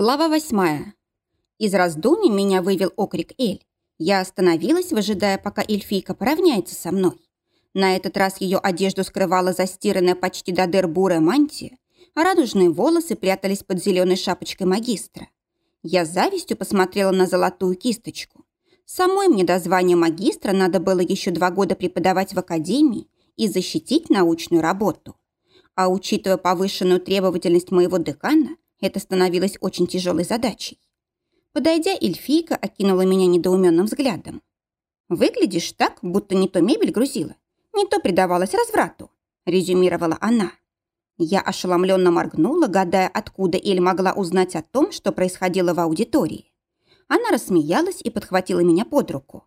Глава восьмая. Из раздумий меня вывел окрик Эль. Я остановилась, выжидая, пока эльфийка поравняется со мной. На этот раз ее одежду скрывала застиранная почти до дыр бурая мантия, а радужные волосы прятались под зеленой шапочкой магистра. Я с завистью посмотрела на золотую кисточку. Самой мне до звания магистра надо было еще два года преподавать в академии и защитить научную работу. А учитывая повышенную требовательность моего декана, это становилось очень тяжелой задачей. Подойдя, эльфийка окинула меня недоуменным взглядом. «Выглядишь так, будто не то мебель грузила, не то предавалась разврату», резюмировала она. Я ошеломленно моргнула, гадая, откуда Эль могла узнать о том, что происходило в аудитории. Она рассмеялась и подхватила меня под руку.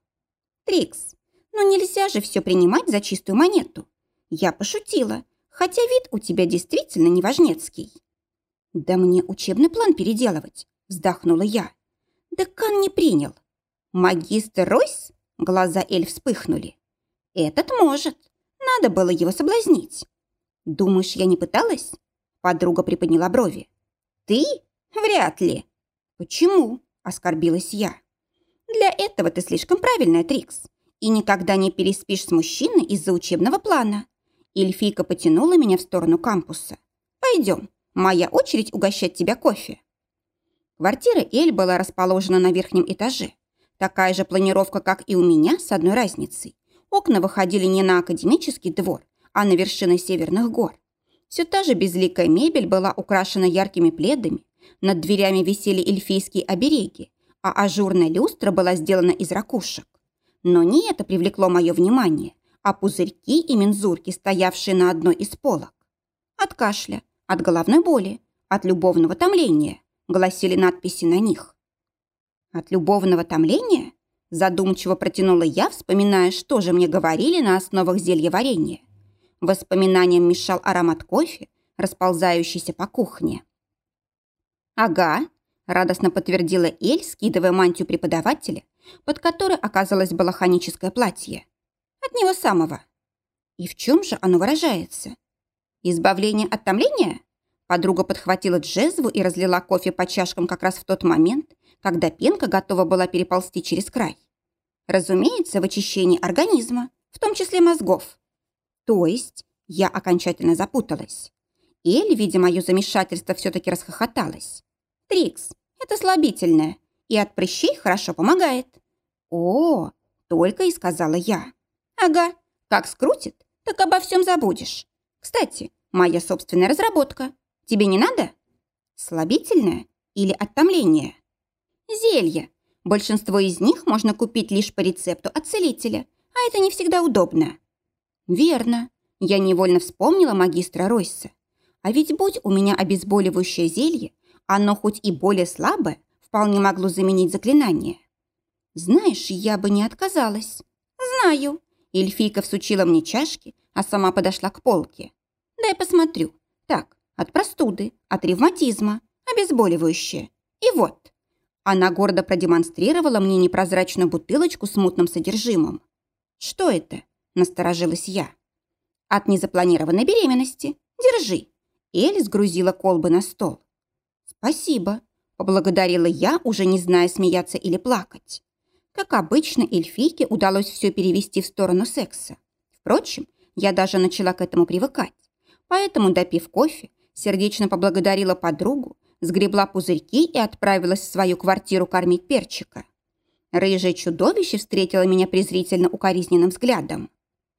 «Трикс, ну нельзя же все принимать за чистую монету. Я пошутила, хотя вид у тебя действительно неважнецкий». «Да мне учебный план переделывать», — вздохнула я. «Декан не принял». «Магистр Ройс?» — глаза Эль вспыхнули. «Этот может. Надо было его соблазнить». «Думаешь, я не пыталась?» Подруга приподняла брови. «Ты? Вряд ли». «Почему?» – оскорбилась я. «Для этого ты слишком правильная, Трикс, и никогда не переспишь с мужчиной из-за учебного плана». Эльфийка потянула меня в сторону кампуса. «Пойдем, моя очередь угощать тебя кофе». Квартира Эль была расположена на верхнем этаже. Такая же планировка, как и у меня, с одной разницей. Окна выходили не на академический двор, а на вершины северных гор. Все та же безликая мебель была украшена яркими пледами, над дверями висели эльфийские обереги, а ажурная люстра была сделана из ракушек. Но не это привлекло мое внимание, а пузырьки и мензурки, стоявшие на одной из полок. От кашля, от головной боли, от любовного томления, гласили надписи на них. От любовного томления? Задумчиво протянула я, вспоминая, что же мне говорили на основах зелья варенья. Воспоминаниям мешал аромат кофе, расползающийся по кухне. «Ага», – радостно подтвердила Эль, скидывая мантию преподавателя, под которой оказалось балахоническое платье. «От него самого». «И в чем же оно выражается?» «Избавление от томления?» Подруга подхватила джезву и разлила кофе по чашкам как раз в тот момент, когда пенка готова была переползти через край. Разумеется, в очищении организма, в том числе мозгов. То есть я окончательно запуталась. Элли, видя мое замешательство, все-таки расхохоталась. «Трикс, это слабительное, и от прыщей хорошо помогает». «О, только и сказала я». «Ага, как скрутит, так обо всем забудешь. Кстати, моя собственная разработка. Тебе не надо?» «Слабительное или оттомление?» «Зелье. Большинство из них можно купить лишь по рецепту от целителя, а это не всегда удобно. Верно. Я невольно вспомнила магистра Ройса. А ведь будь у меня обезболивающее зелье, оно хоть и более слабое, вполне могло заменить заклинание. Знаешь, я бы не отказалась. Знаю. Эльфийка всучила мне чашки, а сама подошла к полке. Дай посмотрю. Так, от простуды, от ревматизма, обезболивающее. И вот. Она гордо продемонстрировала мне непрозрачную бутылочку с мутным содержимым. Что это? Насторожилась я. От незапланированной беременности. Держи. Эль сгрузила колбы на стол. Спасибо. Поблагодарила я, уже не зная, смеяться или плакать. Как обычно, эльфийке удалось все перевести в сторону секса. Впрочем, я даже начала к этому привыкать. Поэтому, допив кофе, сердечно поблагодарила подругу, сгребла пузырьки и отправилась в свою квартиру кормить перчика. Рыжее чудовище встретило меня презрительно укоризненным взглядом.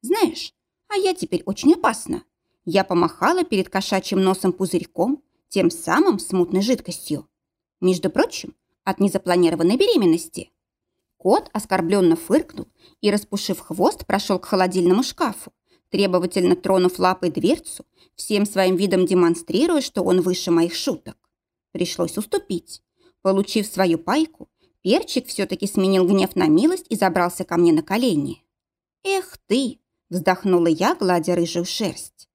Знаешь, а я теперь очень опасна. Я помахала перед кошачьим носом пузырьком, тем самым смутной жидкостью. Между прочим, от незапланированной беременности. Кот оскорбленно фыркнул и, распушив хвост, прошел к холодильному шкафу, требовательно тронув лапой дверцу, всем своим видом демонстрируя, что он выше моих шуток. Пришлось уступить. Получив свою пайку, перчик все-таки сменил гнев на милость и забрался ко мне на колени. «Эх ты!» Вздохнула я, гладя рыжую шерсть.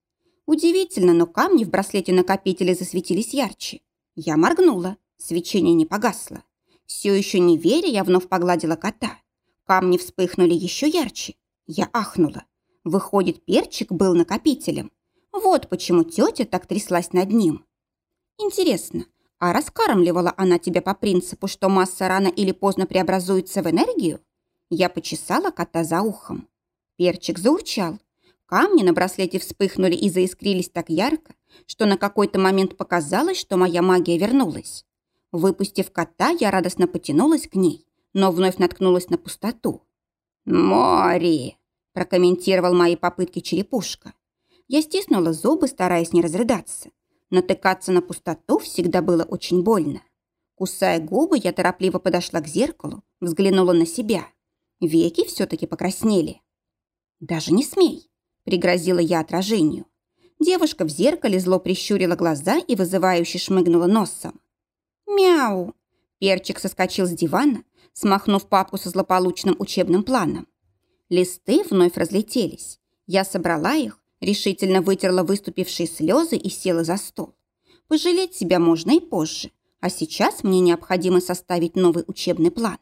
Удивительно, но камни в браслете накопителя засветились ярче. Я моргнула, свечение не погасло. Все еще не веря, я вновь погладила кота. Камни вспыхнули еще ярче. Я ахнула. Выходит, перчик был накопителем. Вот почему тетя так тряслась над ним. Интересно, А раскармливала она тебя по принципу, что масса рано или поздно преобразуется в энергию? Я почесала кота за ухом. Перчик заурчал. Камни на браслете вспыхнули и заискрились так ярко, что на какой-то момент показалось, что моя магия вернулась. Выпустив кота, я радостно потянулась к ней, но вновь наткнулась на пустоту. «Море!» – прокомментировал мои попытки черепушка. Я стиснула зубы, стараясь не разрыдаться. Натыкаться на пустоту всегда было очень больно. Кусая губы, я торопливо подошла к зеркалу, взглянула на себя. Веки все-таки покраснели. «Даже не смей!» – пригрозила я отражению. Девушка в зеркале зло прищурила глаза и вызывающе шмыгнула носом. «Мяу!» Перчик соскочил с дивана, смахнув папку со злополучным учебным планом. Листы вновь разлетелись. Я собрала их, решительно вытерла выступившие слезы и села за стол. Пожалеть себя можно и позже, а сейчас мне необходимо составить новый учебный план.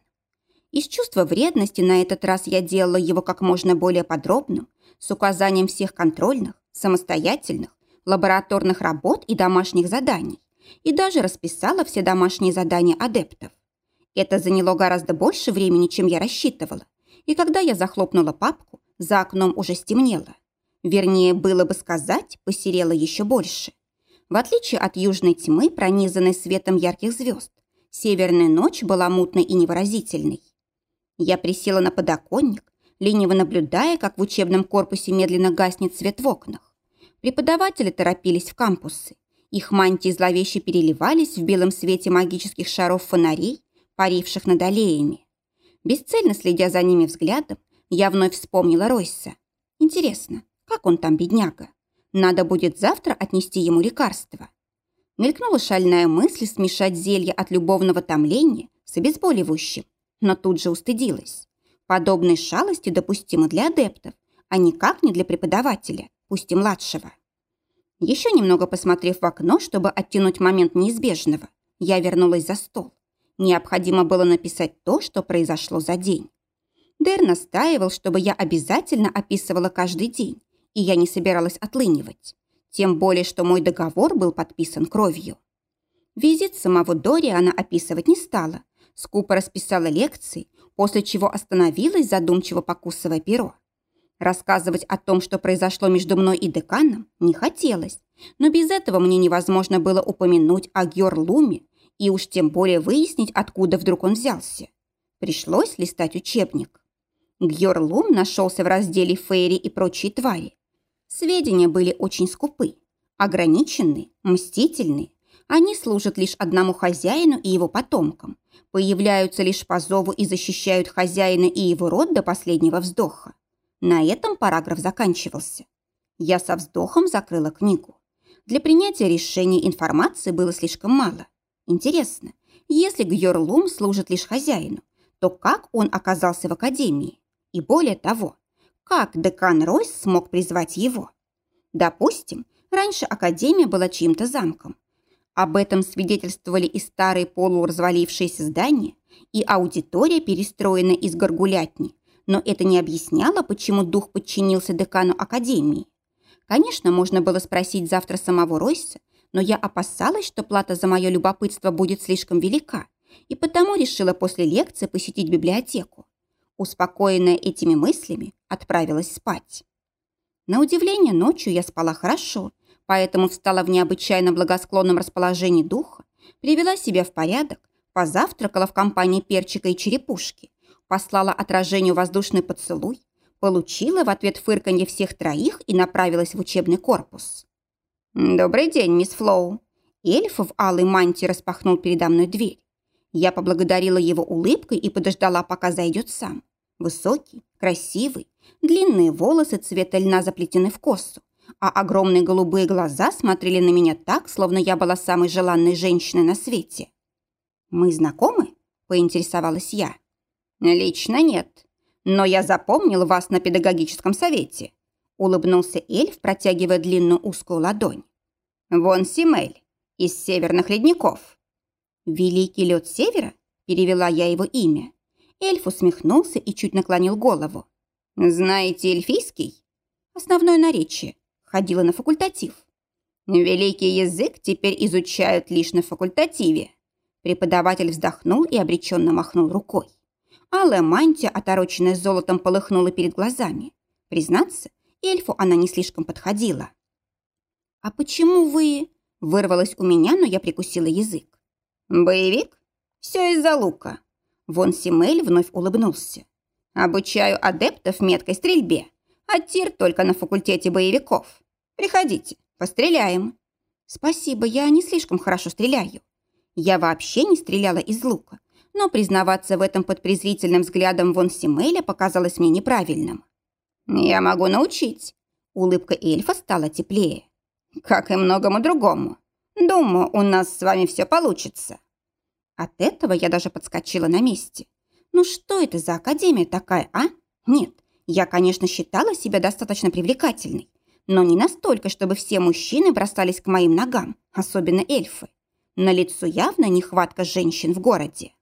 Из чувства вредности на этот раз я делала его как можно более подробным, с указанием всех контрольных, самостоятельных, лабораторных работ и домашних заданий, и даже расписала все домашние задания адептов. Это заняло гораздо больше времени, чем я рассчитывала, и когда я захлопнула папку, за окном уже стемнело. Вернее, было бы сказать, посерело еще больше. В отличие от южной тьмы, пронизанной светом ярких звезд, северная ночь была мутной и невыразительной. Я присела на подоконник, лениво наблюдая, как в учебном корпусе медленно гаснет свет в окнах. Преподаватели торопились в кампусы. Их мантии зловеще переливались в белом свете магических шаров фонарей, паривших над аллеями. Бесцельно следя за ними взглядом, я вновь вспомнила Ройса. Интересно, как он там, бедняга? Надо будет завтра отнести ему лекарство. Мелькнула шальная мысль смешать зелье от любовного томления с обезболивающим, но тут же устыдилась. Подобные шалости допустимы для адептов, а никак не для преподавателя, пусть и младшего. Еще немного посмотрев в окно, чтобы оттянуть момент неизбежного, я вернулась за стол. Необходимо было написать то, что произошло за день. Дэр настаивал, чтобы я обязательно описывала каждый день, и я не собиралась отлынивать. Тем более, что мой договор был подписан кровью. Визит самого Дори она описывать не стала. Скупо расписала лекции, после чего остановилась, задумчиво покусывая перо. Рассказывать о том, что произошло между мной и деканом, не хотелось, но без этого мне невозможно было упомянуть о Георлуме и уж тем более выяснить, откуда вдруг он взялся. Пришлось листать учебник. Георлум нашелся в разделе «Фейри и прочие твари», Сведения были очень скупы, ограниченные, мстительные. Они служат лишь одному хозяину и его потомкам, появляются лишь по зову и защищают хозяина и его род до последнего вздоха. На этом параграф заканчивался. Я со вздохом закрыла книгу. Для принятия решения информации было слишком мало. Интересно, если Гьорлум служит лишь хозяину, то как он оказался в академии? И более того, как декан Ройс смог призвать его? Допустим, раньше Академия была чьим-то замком. Об этом свидетельствовали и старые полуразвалившиеся здания, и аудитория, перестроенная из горгулятни, но это не объясняло, почему дух подчинился декану Академии. Конечно, можно было спросить завтра самого Ройса, но я опасалась, что плата за мое любопытство будет слишком велика, и потому решила после лекции посетить библиотеку. Успокоенная этими мыслями, отправилась спать. На удивление, ночью я спала хорошо, поэтому встала в необычайно благосклонном расположении духа, привела себя в порядок, позавтракала в компании перчика и черепушки, послала отражению воздушный поцелуй, получила в ответ фырканье всех троих и направилась в учебный корпус. «Добрый день, мисс Флоу!» Эльф в алой мантии распахнул передо мной дверь. Я поблагодарила его улыбкой и подождала, пока зайдет сам. Высокий, красивый, длинные волосы цвета льна заплетены в косу, а огромные голубые глаза смотрели на меня так, словно я была самой желанной женщиной на свете. «Мы знакомы?» – поинтересовалась я. «Лично нет, но я запомнил вас на педагогическом совете», – улыбнулся эльф, протягивая длинную узкую ладонь. «Вон Симель, из северных ледников». «Великий лед севера?» – перевела я его имя. Эльф усмехнулся и чуть наклонил голову. «Знаете эльфийский?» «Основное наречие. Ходила на факультатив». Великий язык теперь изучают лишь на факультативе. Преподаватель вздохнул и обреченно махнул рукой. Алая мантия, отороченная золотом, полыхнула перед глазами. Признаться, эльфу она не слишком подходила. «А почему вы...» – вырвалось у меня, но я прикусила язык. «Боевик? Все из-за лука». Вон Симель вновь улыбнулся. «Обучаю адептов меткой стрельбе, а тир только на факультете боевиков. Приходите, постреляем». «Спасибо, я не слишком хорошо стреляю. Я вообще не стреляла из лука, но признаваться в этом под презрительным взглядом вон Симеля показалось мне неправильным. «Я могу научить». Улыбка эльфа стала теплее. «Как и многому другому. Думаю, у нас с вами все получится». От этого я даже подскочила на месте. Ну что это за академия такая, а? Нет, я, конечно, считала себя достаточно привлекательной, но не настолько, чтобы все мужчины бросались к моим ногам, особенно эльфы. На лицо явно нехватка женщин в городе.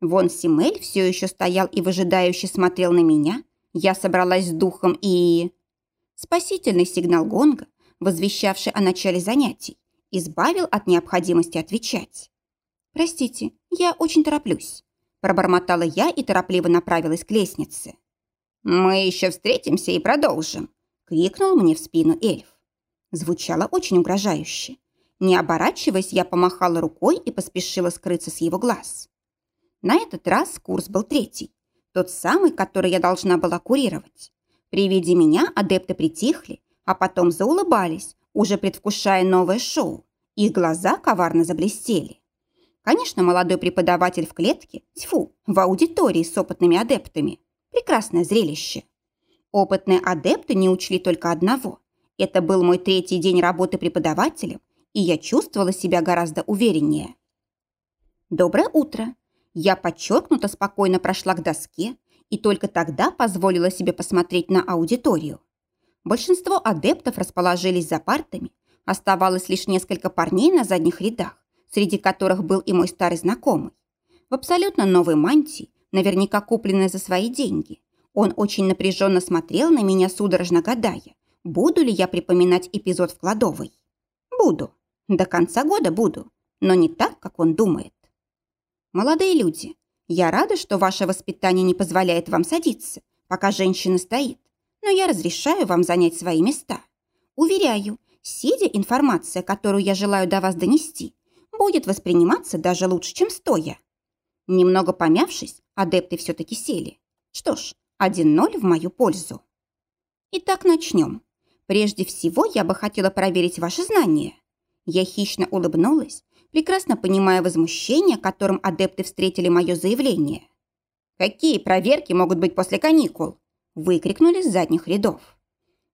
Вон Симель все еще стоял и выжидающе смотрел на меня. Я собралась с духом и... Спасительный сигнал гонга, возвещавший о начале занятий, избавил от необходимости отвечать. «Простите, я очень тороплюсь», – пробормотала я и торопливо направилась к лестнице. «Мы еще встретимся и продолжим», – крикнул мне в спину эльф. Звучало очень угрожающе. Не оборачиваясь, я помахала рукой и поспешила скрыться с его глаз. На этот раз курс был третий, тот самый, который я должна была курировать. При виде меня адепты притихли, а потом заулыбались, уже предвкушая новое шоу. Их глаза коварно заблестели. Конечно, молодой преподаватель в клетке, тьфу, в аудитории с опытными адептами. Прекрасное зрелище. Опытные адепты не учли только одного. Это был мой третий день работы преподавателем, и я чувствовала себя гораздо увереннее. «Доброе утро!» Я подчеркнуто спокойно прошла к доске и только тогда позволила себе посмотреть на аудиторию. Большинство адептов расположились за партами, оставалось лишь несколько парней на задних рядах, среди которых был и мой старый знакомый. В абсолютно новой мантии, наверняка купленной за свои деньги. Он очень напряженно смотрел на меня, судорожно гадая, буду ли я припоминать эпизод в кладовой. Буду. До конца года буду, но не так, как он думает. «Молодые люди, я рада, что ваше воспитание не позволяет вам садиться, пока женщина стоит, но я разрешаю вам занять свои места. Уверяю, сидя информация, которую я желаю до вас донести, будет восприниматься даже лучше, чем стоя». Немного помявшись, адепты все-таки сели. Что ж, 1-0 в мою пользу. Итак, начнем. Прежде всего, я бы хотела проверить ваши знания. Я хищно улыбнулась, прекрасно понимая возмущение, которым адепты встретили мое заявление. «Какие проверки могут быть после каникул?» – выкрикнули с задних рядов.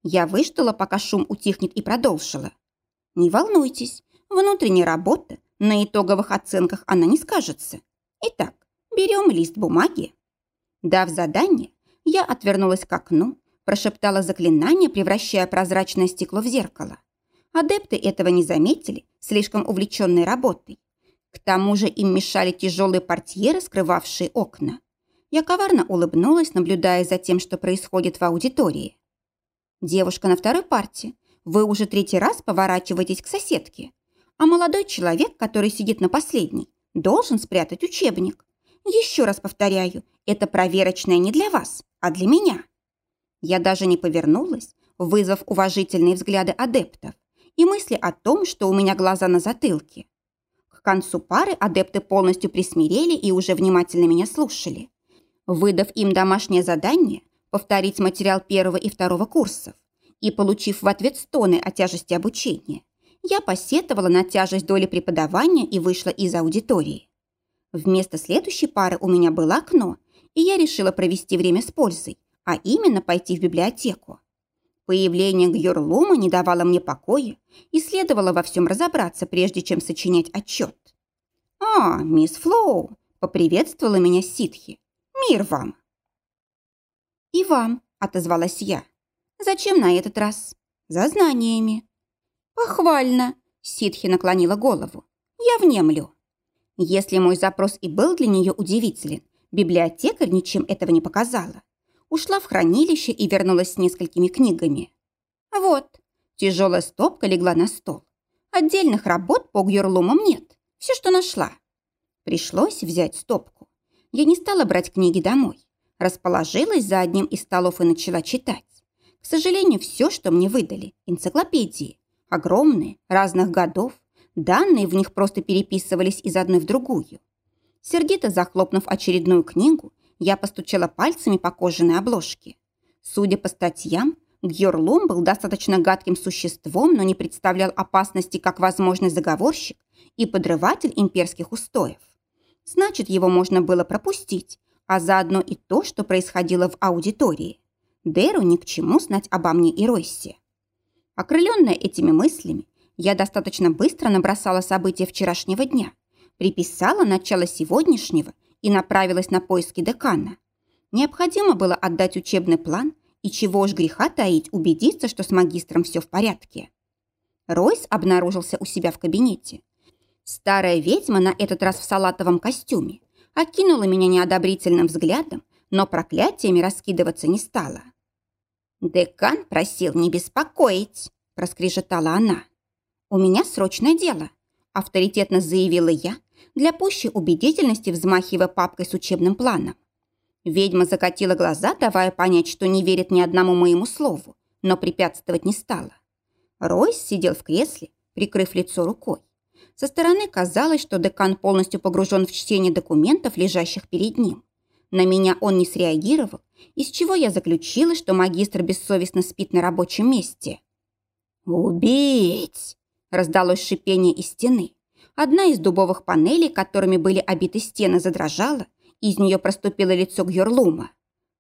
Я выждала, пока шум утихнет, и продолжила. «Не волнуйтесь, внутренняя работа, на итоговых оценках она не скажется. Итак, берем лист бумаги». Дав задание, я отвернулась к окну, прошептала заклинание, превращая прозрачное стекло в зеркало. Адепты этого не заметили, слишком увлеченные работой. К тому же им мешали тяжелые портьеры, скрывавшие окна. Я коварно улыбнулась, наблюдая за тем, что происходит в аудитории. «Девушка на второй парте, вы уже третий раз поворачиваетесь к соседке, а молодой человек, который сидит на последней, должен спрятать учебник. Еще раз повторяю, это проверочная не для вас, а для меня». Я даже не повернулась, вызвав уважительные взгляды адептов и мысли о том, что у меня глаза на затылке. К концу пары адепты полностью присмирели и уже внимательно меня слушали. Выдав им домашнее задание, повторить материал первого и второго курсов, и получив в ответ стоны о тяжести обучения, я посетовала на тяжесть доли преподавания и вышла из аудитории. Вместо следующей пары у меня было окно, и я решила провести время с пользой, а именно пойти в библиотеку. Появление Гьорлума не давало мне покоя и следовало во всем разобраться, прежде чем сочинять отчет. «А, мисс Флоу!» – поприветствовала меня ситхи. «Мир вам!» «И вам!» – отозвалась я. «Зачем на этот раз?» «За знаниями». «Похвально!» – ситхи наклонила голову. «Я внемлю». Если мой запрос и был для нее удивителен, библиотекарь ничем этого не показала ушла в хранилище и вернулась с несколькими книгами. Вот, тяжелая стопка легла на стол. Отдельных работ по гюрлумам нет. Все, что нашла. Пришлось взять стопку. Я не стала брать книги домой. Расположилась за одним из столов и начала читать. К сожалению, все, что мне выдали, энциклопедии. Огромные, разных годов. Данные в них просто переписывались из одной в другую. Сердито захлопнув очередную книгу, я постучала пальцами по кожаной обложке. Судя по статьям, Гьорлум был достаточно гадким существом, но не представлял опасности как возможный заговорщик и подрыватель имперских устоев. Значит, его можно было пропустить, а заодно и то, что происходило в аудитории. Дэру ни к чему знать обо мне и Ройсе. Окрыленная этими мыслями, я достаточно быстро набросала события вчерашнего дня, приписала начало сегодняшнего и направилась на поиски декана. Необходимо было отдать учебный план и чего уж греха таить, убедиться, что с магистром все в порядке. Ройс обнаружился у себя в кабинете. Старая ведьма на этот раз в салатовом костюме окинула меня неодобрительным взглядом, но проклятиями раскидываться не стала. «Декан просил не беспокоить», – проскрежетала она. «У меня срочное дело», – авторитетно заявила я, для пущей убедительности взмахивая папкой с учебным планом. Ведьма закатила глаза, давая понять, что не верит ни одному моему слову, но препятствовать не стала. Ройс сидел в кресле, прикрыв лицо рукой. Со стороны казалось, что декан полностью погружен в чтение документов, лежащих перед ним. На меня он не среагировал, из чего я заключила, что магистр бессовестно спит на рабочем месте. «Убить!» – раздалось шипение из стены. Одна из дубовых панелей, которыми были обиты стены, задрожала, из нее проступило лицо Гюрлума.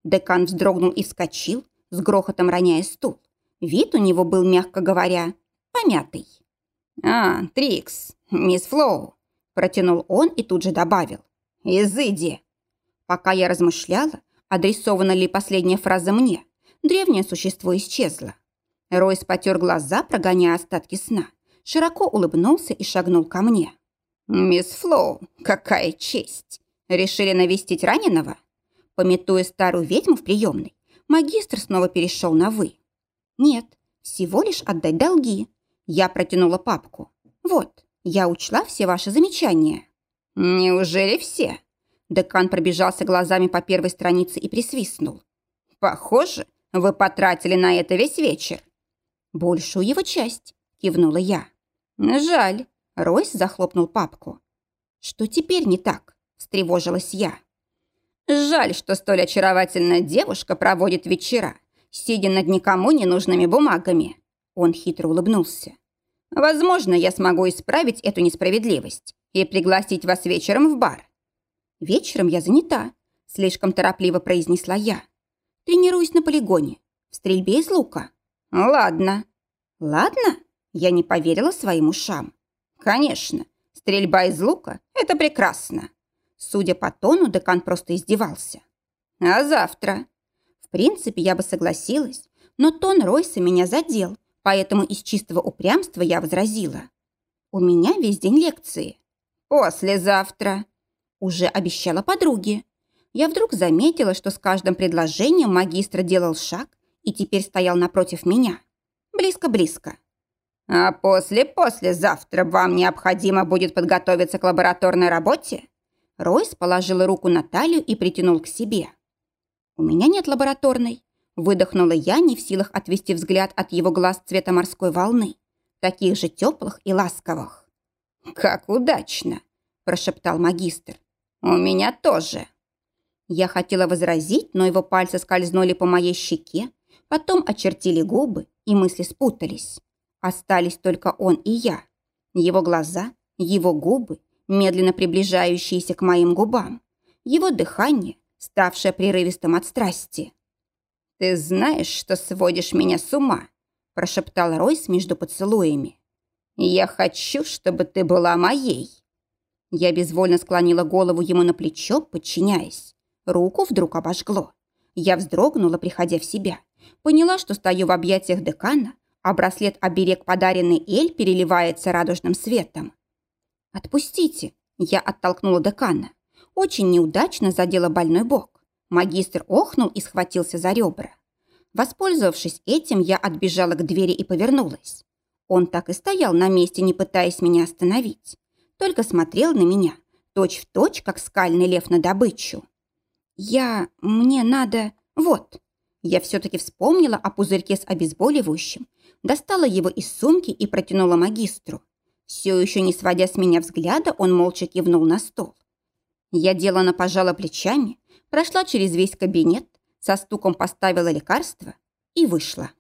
Декан вздрогнул и вскочил, с грохотом роняя стул. Вид у него был, мягко говоря, помятый. «А, Трикс, мисс Флоу», – протянул он и тут же добавил. «Изыди». Пока я размышляла, адресована ли последняя фраза мне, древнее существо исчезло. Ройс потер глаза, прогоняя остатки сна, широко улыбнулся и шагнул ко мне. «Мисс Флоу, какая честь! Решили навестить раненого?» Пометуя старую ведьму в приемной, магистр снова перешел на «вы». «Нет, всего лишь отдать долги». Я протянула папку. «Вот, я учла все ваши замечания». «Неужели все?» Декан пробежался глазами по первой странице и присвистнул. «Похоже, вы потратили на это весь вечер». «Большую его часть», — кивнула я. «Жаль», — Ройс захлопнул папку. «Что теперь не так?» — встревожилась я. «Жаль, что столь очаровательная девушка проводит вечера, сидя над никому ненужными бумагами». Он хитро улыбнулся. «Возможно, я смогу исправить эту несправедливость и пригласить вас вечером в бар. «Вечером я занята», – слишком торопливо произнесла я. «Тренируюсь на полигоне, в стрельбе из лука». «Ладно». «Ладно?» – я не поверила своим ушам. «Конечно, стрельба из лука – это прекрасно». Судя по тону, декан просто издевался. «А завтра?» В принципе, я бы согласилась, но тон Ройса меня задел, поэтому из чистого упрямства я возразила. «У меня весь день лекции». «Послезавтра», уже обещала подруге. Я вдруг заметила, что с каждым предложением магистр делал шаг и теперь стоял напротив меня. Близко-близко. «А после-послезавтра вам необходимо будет подготовиться к лабораторной работе?» Ройс положил руку на талию и притянул к себе. «У меня нет лабораторной», – выдохнула я, не в силах отвести взгляд от его глаз цвета морской волны, таких же теплых и ласковых. «Как удачно!» – прошептал магистр. «У меня тоже». Я хотела возразить, но его пальцы скользнули по моей щеке, потом очертили губы, и мысли спутались. Остались только он и я. Его глаза, его губы, медленно приближающиеся к моим губам. Его дыхание, ставшее прерывистым от страсти. «Ты знаешь, что сводишь меня с ума?» прошептал Ройс между поцелуями. «Я хочу, чтобы ты была моей». Я безвольно склонила голову ему на плечо, подчиняясь. Руку вдруг обожгло. Я вздрогнула, приходя в себя. Поняла, что стою в объятиях декана, а браслет-оберег, подаренный Эль, переливается радужным светом. «Отпустите!» Я оттолкнула декана. Очень неудачно задела больной бок. Магистр охнул и схватился за ребра. Воспользовавшись этим, я отбежала к двери и повернулась. Он так и стоял на месте, не пытаясь меня остановить. Только смотрел на меня, точь-в-точь, точь, как скальный лев на добычу. «Я... мне надо... вот». Я все-таки вспомнила о пузырьке с обезболивающим, достала его из сумки и протянула магистру. Все еще не сводя с меня взгляда, он молча кивнул на стол. Я делано пожала плечами, прошла через весь кабинет, со стуком поставила лекарство и вышла.